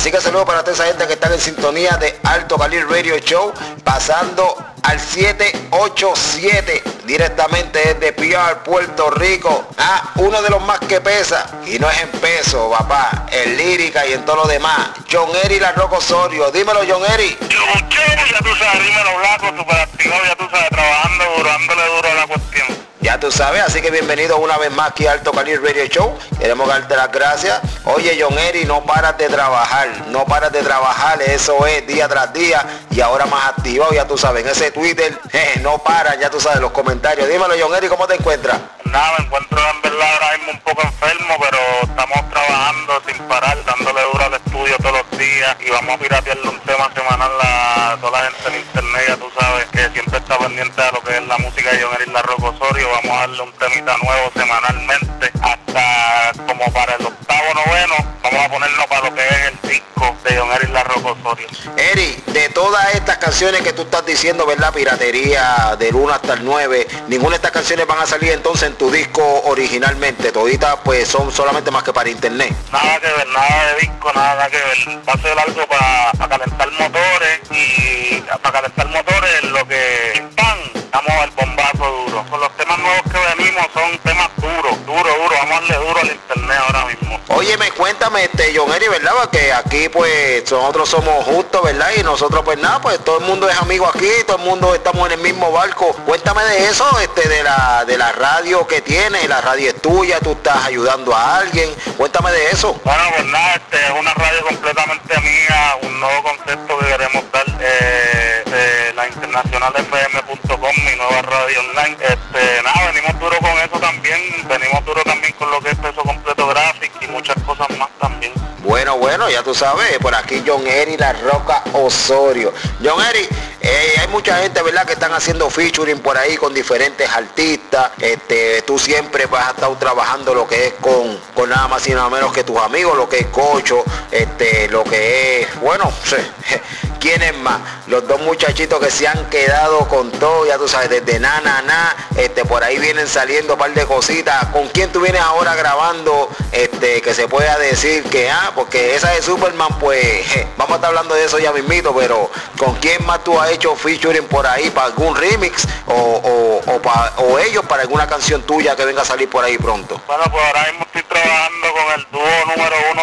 Así que saludos para toda esa gente que está en sintonía de Alto Cali Radio Show, pasando al 787 directamente desde PR Puerto Rico. A uno de los más que pesa y no es en peso papá en lírica y en todo lo demás. John Eri La Roco Osorio dímelo John Eri. Dímelo Blanco trabajando sabes, así que bienvenido una vez más aquí a Alto Cali Radio Show. Queremos darte las gracias. Oye, John Eri, no paras de trabajar, no paras de trabajar, eso es día tras día y ahora más activado, ya tú sabes, en ese Twitter, no para, ya tú sabes, los comentarios. Dímelo, John Eri, ¿cómo te encuentras? Nada, me encuentro en verdad ahora mismo un poco enfermo, pero estamos trabajando sin parar, dándole duro al estudio todos los días y vamos a piratearle un tema semanal a toda la gente en internet, ya tú sabes, que siempre está pendiente de lo que es la música de John La Roco Osorio vamos a darle un temita nuevo semanalmente hasta como para el octavo noveno vamos a ponernos para lo que es el disco de John La Osorio. Eri, de todas estas canciones que tú estás diciendo, ¿verdad? Piratería del 1 hasta el 9, ninguna de estas canciones van a salir entonces en tu disco originalmente, toditas pues son solamente más que para internet. Nada que ver, nada de disco, nada que ver. Va a ser algo para, para calentar motores y para calentar motores lo que pan, vamos al bombazo duro. Con los temas nuevos que venimos son temas duros, duros, duros, vamos a darle duro al internet ahora mismo. Oye, me cuéntame, este, John Eri, ¿verdad? Porque aquí pues nosotros somos justos, ¿verdad? Y nosotros pues nada, pues todo el mundo es amigo aquí, todo el mundo estamos en el mismo barco. Cuéntame de eso, este, de la, de la radio que tienes, la radio es tuya, tú estás ayudando a alguien. Cuéntame de eso. Bueno, pues nada, este, es una radio completamente mía, un nuevo concepto que queremos dar. Eh, de la internacionalfm.com, mi nueva radio online. Este, nada, venimos duro con eso también, venimos duro también con lo que es peso completo gráfico y muchas cosas más también. Bueno, bueno, ya tú sabes, por aquí John Eri La Roca Osorio. John Eri, eh, hay mucha gente, ¿verdad?, que están haciendo featuring por ahí con diferentes artistas. Este, tú siempre vas a estar trabajando lo que es con, con nada más y nada menos que tus amigos, lo que es Cocho, este, lo que es, bueno, ¿quiénes más? Los dos muchachitos que se han quedado con todo, ya tú sabes, desde nana, na, este, por ahí vienen saliendo un par de cositas. ¿Con quién tú vienes ahora grabando, este, que se pueda decir que, ah, porque esa de Superman, pues, vamos a estar hablando de eso ya mismito, pero ¿con quién más tú has hecho featuring por ahí para algún remix o, o, ellos para alguna canción tuya que venga a salir por ahí pronto? Bueno, pues ahora mismo estoy trabajando con el dúo número uno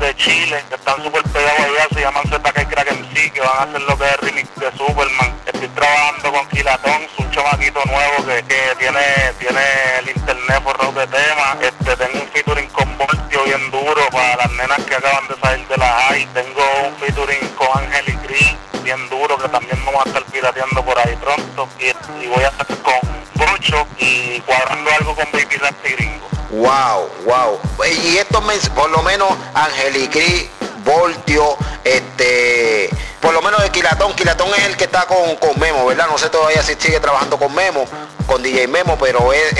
de, Chile, que están súper pegados allá, se llaman ZK Que van a hacer lo que es remix de Superman. Estoy trabajando con Kilatón, un chamaquito nuevo que, tiene, tiene el internet por de temas. Este, tengo un featuring con Voltio bien duro para las nenas que acaban de salir de la high. Tengo un featuring con Ángel y bien duro que también vamos a estar pirateando por ahí pronto. Y, voy a estar con Brocho y cuadrando algo con Baby Rasty Gringo. Wow, wow. Y esto por lo menos Ángel y Chris, Voltio, este por lo menos de Quilatón. Quilatón es el que está con, con Memo, ¿verdad? No sé todavía si sigue trabajando con Memo, con DJ Memo, pero es,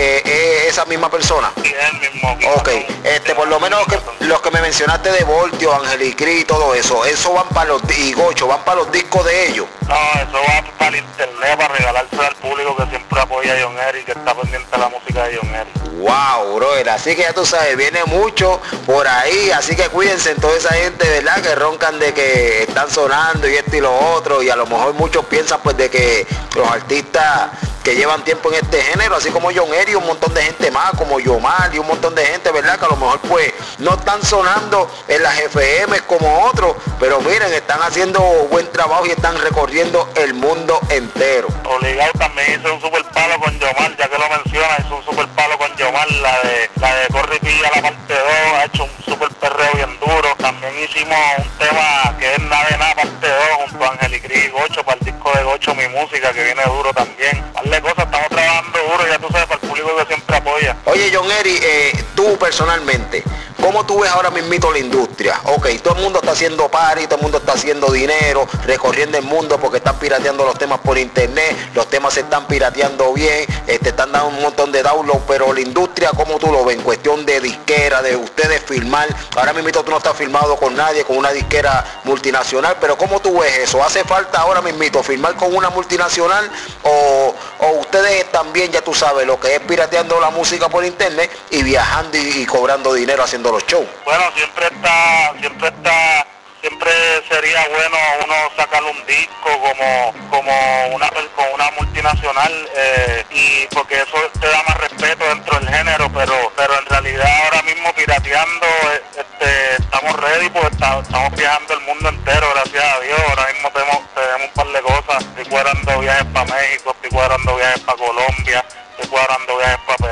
esa misma persona. Sí, es el mismo. Ok, este, por lo menos que, los que me mencionaste de Voltio, Angelicri y todo eso, eso van para los, y Gocho, van para los discos de ellos. No, eso va para el internet, para regalarse al público que siempre apoya a John Eric, que está pendiente de la música de John Eric. Así que ya tú sabes, viene mucho por ahí, así que cuídense toda esa gente, ¿verdad? Que roncan de que están sonando y esto y lo otro, y a lo mejor muchos piensan pues de que los artistas que llevan tiempo en este género, así como John Eri, un montón de gente más, como Yomar y un montón de gente, ¿verdad? Que a lo mejor pues no están sonando en las FM como otros, pero miren, están haciendo buen trabajo y están recorriendo el mundo entero. Obligado también hizo un super palo con Yomar, ya que lo menciona, hizo un super la de la de Corri Pilla, la parte 2, ha hecho un super perreo bien duro. También hicimos un tema que es Nada de Nada parte 2 junto a Angel y Cris Gocho para el disco de Gocho Mi Música que viene duro también. Vale cosas, estamos trabajando duro, ya tú sabes, para el público que siempre apoya. Oye John Eri, eh, tú personalmente, ¿Cómo tú ves ahora mismito la industria? Ok, todo el mundo está haciendo party, todo el mundo está haciendo dinero, recorriendo el mundo porque están pirateando los temas por internet, los temas se están pirateando bien, te este, están dando un montón de downloads, pero la industria, ¿cómo tú lo ves? En cuestión de disquera, de ustedes filmar, ahora mismito tú no estás filmado con nadie, con una disquera multinacional, pero ¿cómo tú ves eso? ¿Hace falta ahora mismito filmar con una multinacional o, ustedes también, ya tú sabes, lo que es pirateando la música por internet y viajando y cobrando dinero haciendo los shows? Bueno, siempre está, siempre está sería bueno uno sacar un disco como, como una, con una multinacional eh, y porque eso te da más respeto dentro del género, pero, pero en realidad ahora mismo pirateando este, estamos ready porque estamos viajando el mundo entero, gracias a Dios. Ahora mismo tenemos, tenemos un par de cosas, estoy cuadrando viajes para México, estoy cuadrando viajes para Colombia, estoy cuadrando viajes para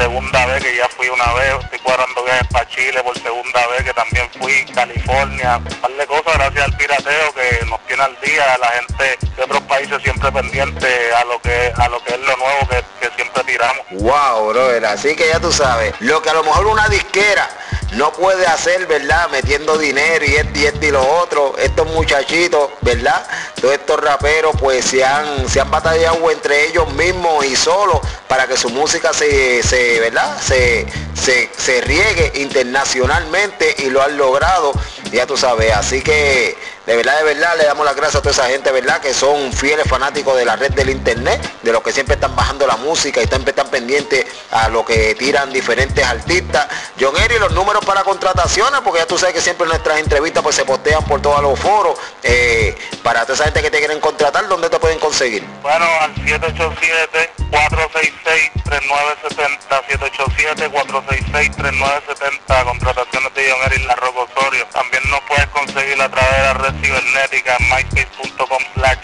segunda vez, que ya fui una vez, estoy cuadrando viajes para Chile por segunda vez, que también fui, California, un par de cosas gracias al pirateo que nos tiene al día, la gente de otros países siempre pendiente a lo que a lo que es lo nuevo que siempre tiramos. Wow, brother, así que ya tú sabes, lo que a lo mejor una disquera no puede hacer, ¿verdad? Metiendo dinero y esto y esto y lo otro. Estos muchachitos, ¿verdad? Todos estos raperos pues se han, se han batallado entre ellos mismos y solos para que su música se, se ¿verdad? Se, se, se riegue internacionalmente y lo han logrado, ya tú sabes. Así que de verdad, de verdad, le damos las gracias a toda esa gente, ¿verdad? Que son fieles fanáticos de la red del internet, de los que siempre están bajando la música y siempre están pendientes a lo que tiran diferentes artistas. John Eri, los números para contrataciones, porque ya tú sabes que siempre nuestras entrevistas pues se postean por todos los foros. Eh, para toda esa gente que te quieren contratar, ¿dónde te pueden conseguir? Bueno, al 787-466-3970, 787-466-3970, contrataciones de John Eri La Roca Osorio. También nos puedes conseguir a través de la red cibernética en myspace.com slash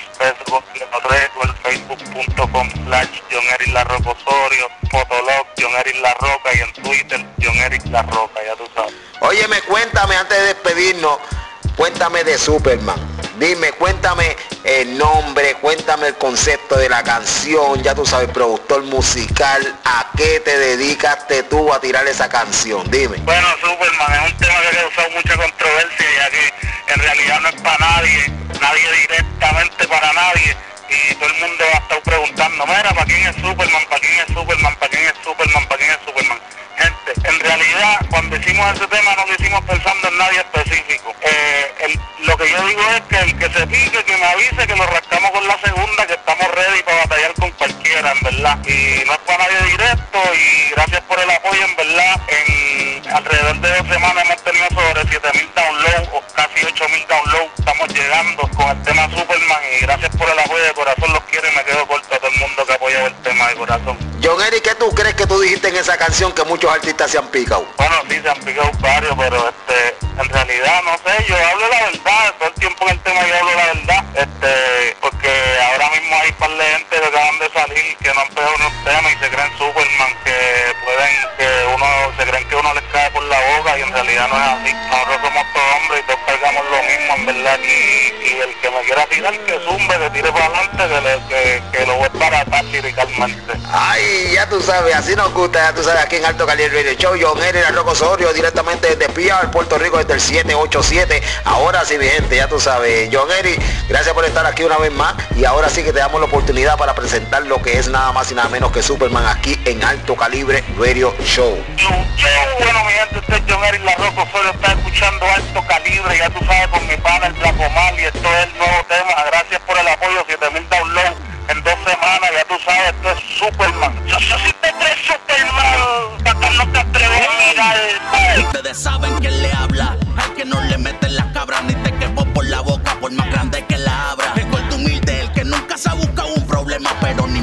facebook.com slash John Eric Osorio, Fotolog John Eric La Roca y en Twitter John Eric ya tú sabes. Óyeme, cuéntame antes de despedirnos, cuéntame de Superman. Dime, cuéntame el nombre, cuéntame el concepto de la canción, ya tú sabes, productor musical, ¿a qué te dedicaste tú a tirar esa canción? Dime. Bueno, Superman es un tema que ha causado mucha controversia, ya que en realidad no es para nadie, nadie directamente para nadie. Y todo el mundo ha estado preguntando, mira, ¿para quién es Superman? ¿Para quién es Superman? ¿Para quién es Superman? ¿Para quién es Superman? Gente, en realidad cuando hicimos ese tema no lo hicimos pensando en nadie específico. Eh, lo que yo digo es que el que se pique, que me avise, que lo rascamos con la segunda, que estamos ready para batallar con cualquiera, en verdad. Y no es para nadie directo y gracias por el apoyo, en verdad. En alrededor de dos semanas hemos tenido sobre 7000 downloads o casi 8000 downloads. Estamos llegando con el tema Superman y gracias por el apoyo de corazón. Los quiero y me quedo corto a todo el mundo que apoya el tema de corazón. John Eric, ¿qué tú crees que tú dijiste en esa canción que muchos artistas se han picado? Bueno, sí, se han picado varios, pero este, en realidad, no sé, yo hablo la verdad, todo el tiempo en el tema yo hablo la verdad, este, porque ahora mismo hay un par de gente que acaban de salir que no han pegado unos temas y se creen Superman, que pueden, que uno, se creen que uno les cae por la boca y en realidad no es así. Nosotros somos todos y, y el que me quiera tirar, que zumbe, que tire para adelante, que, le, que, lo voy para atrás liricalmente. Ay, ya tú sabes, así nos gusta, ya tú sabes, aquí en Alto Calibre Radio Show, John Henry, la Roco Osorio, directamente desde Pia, Puerto Rico, desde el 787. Ahora sí, mi gente, ya tú sabes. John Henry, gracias por estar aquí una vez más. Y ahora sí que te damos la oportunidad para presentar lo que es nada más y nada menos que Superman aquí en Alto Calibre Radio Show. Bueno, mi gente, usted John Henry, la Roco Osorio, está escuchando Alto Calibre, ya tú sabes, con mi pana, el Blanco Mal, y esto es el nuevo tema. Gracias por el apoyo, 7000 downloads en dos semanas, ya tú sabes, esto es Superman. Yo, sí te crees Superman, papá no te atreves a mirar. Ustedes saben quién le habla, al que no le mete la cabra ni te quepo por la boca, por más grande que la abra. Corto humilde, el que nunca se ha buscado un problema, pero no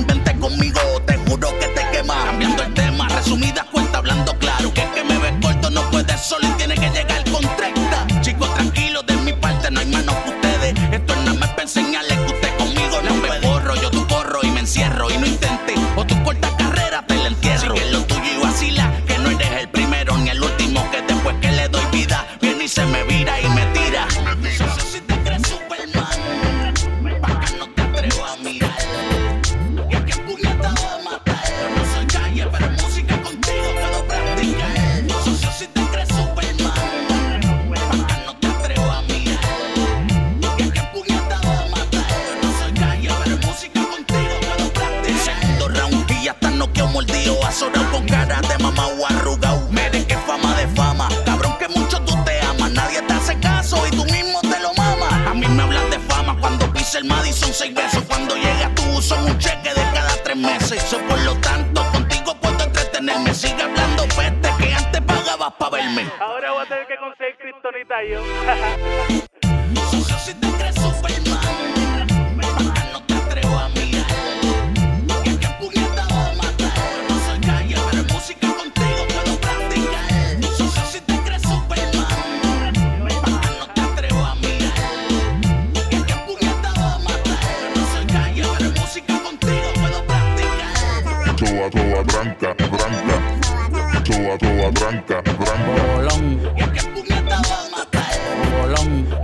ensayo. toda, branca, branca. Toda, toda branca, branca. Bolón. Colón.